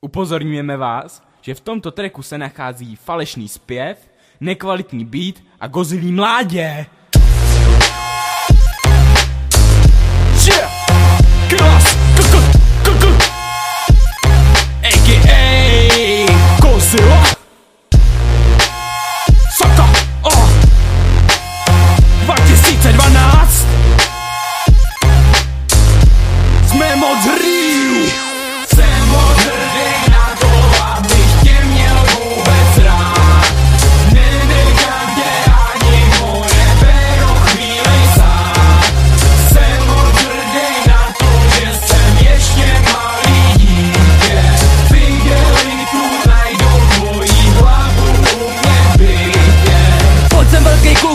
Upozorňujeme vás, že v tomto treku se nachází falešný zpěv, nekvalitní beat a gozilí mládě.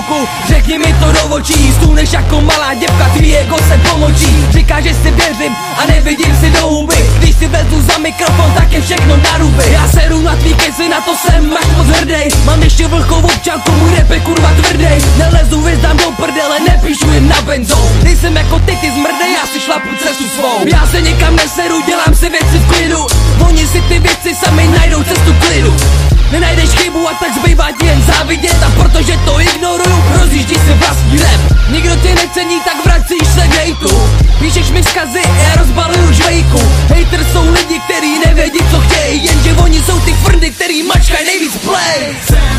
Kluku, řekni mi to do očí Stůneš jako malá děvka, tvý ego se pomočí. Říká, že si věřím a nevidím si do huby. Když si vezu za mikrofon, tak je všechno na ruby. Já seru na tvý kesi, na to jsem až moc hrdej. Mám ještě vlhkou občanku, můj rap je kurva tvrdej. Nelezu vězdám do prdele, nepíšu jim na benzo Nejsem jako ty, ty zmrdej, já si šlapu cestu svou. Já se někam neseru, dělám si věci v klidu. Oni si ty věci sami najdou cestu klidu Nenajdeš chybu a tak zbývá Necení, tak vracíš se k hejtu. Píšeš mi vzkazy, já rozbaluju žvejku. Hater jsou lidi, kteří nevědí, co chtějí Jenže oni jsou ty frndy, který mačkaj nejvíc. Play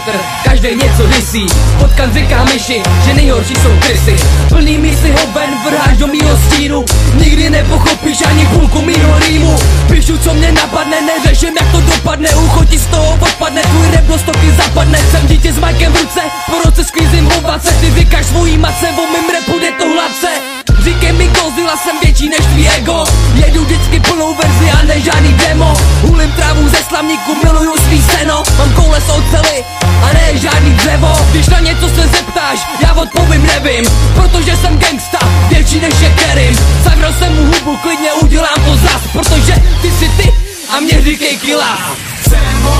hater, každý něco disí Potkan říká myši, že nejhorší jsou krysy. Plný mísy ho ven vrháš do mýho stínu. Nikdy nepochopíš ani půlku mýho rýmu. Píšu co mě napadne, neřeším jak to dopadne. Ucho ti z toho odpadne, tvůj rap do stoky zapadne. Jsem dítě s majkem v ruce, po roce sklízím ovace. Ty říkáš svojí matce, o mým repu jde to hladce. Říkej mi Godzilla, jsem větší než tvý ego. Jedu vždycky plnou verzi a ne nevím Protože jsem gangsta, větší než je Kerim Zavřel jsem mu hubu, klidně udělám to zas Protože ty jsi ty a mě říkej kila. Jsem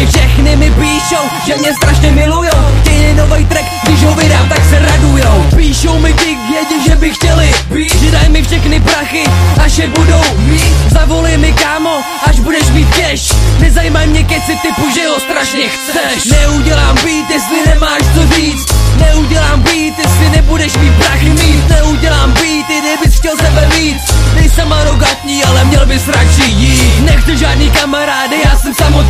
kundičky Všechny mi píšou, že mě strašně milujou. Chtějí nový track, když ho vydám, tak se radujou. Píšou mi ti, vědí, že by chtěli být. Že daj mi všechny prachy, až je budou mít. Zavolej mi kámo, až budeš mít cash. Nezajímaj mě keci typu, že ho strašně chceš. Neudělám beat, jestli nemáš co říct. Neudělám beat, jestli nebudeš mít prachy mít. Neudělám beat, i kdybys chtěl sebe víc. Nejsem arrogantní, ale měl bys radši jít. Nechci žádný kamarády, já jsem samotál